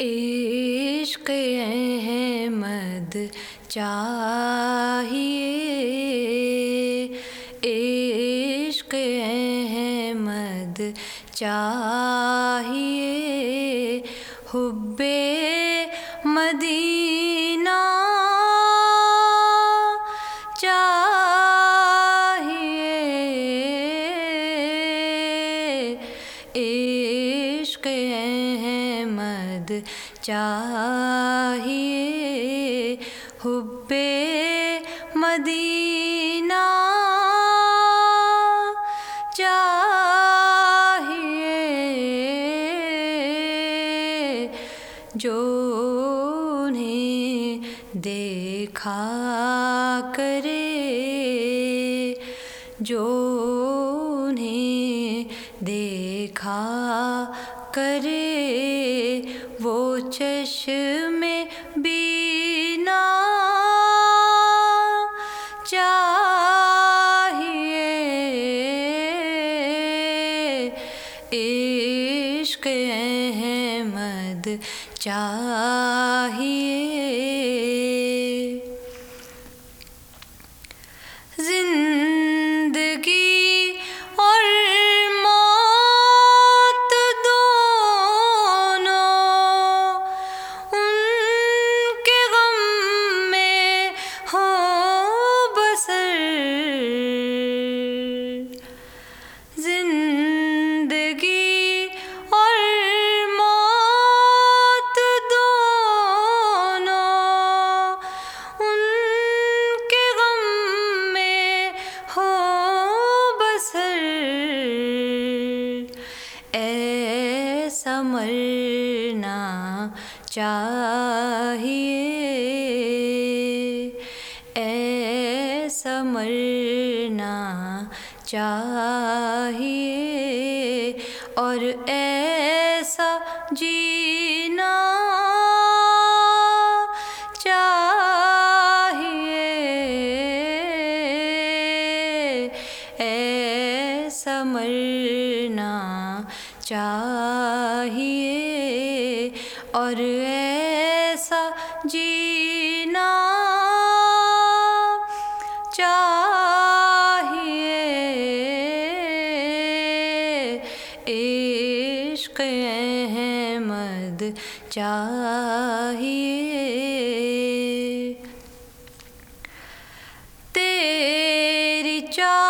عشق احمد چاہیے۔ عشق احمد چاہیے۔ حب مدینہ چاہیے چاہیے حب مدینہ چاہیے جو انہیں دیکھا کرے جو انہیں دیکھا کرے۔ چشم بینا چاہیے۔ عشق احمد چاہیے۔ چاہیے ایسا مرنا چاہیے اور ایسا جینا چاہیے ایسا مرنا چاہیے اور ایسا جینا چاہیے۔ عشق احمد چاہیے۔ تیری چاہت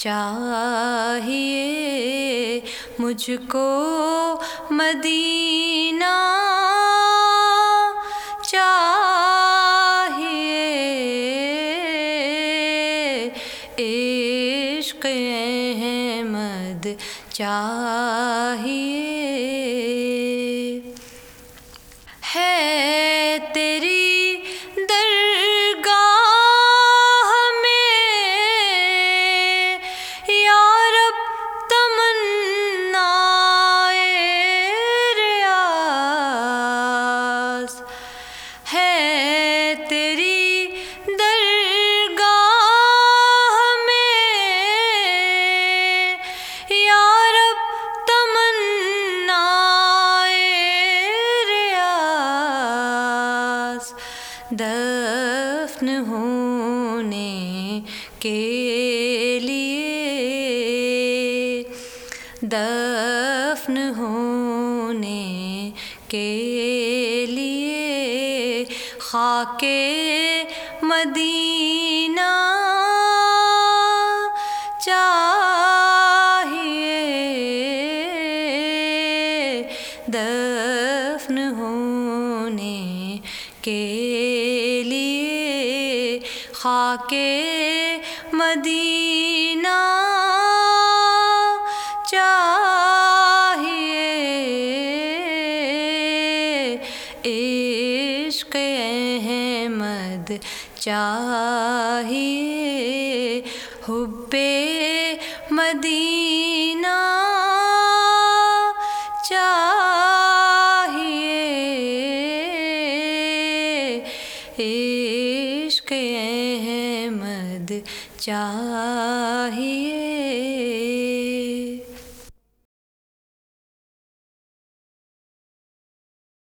چاہیے مجھ کو مدینہ چاہیے عشق احمد چاہیے دفن ہونے کے لیے دفن ہونے کے لیے خاک مدینہ چاہیے دفن ہونے کے خاک مدینہ چاہیے عشق احمد چاہیے حب مدینہ چاہیے عشق احمد چاہیے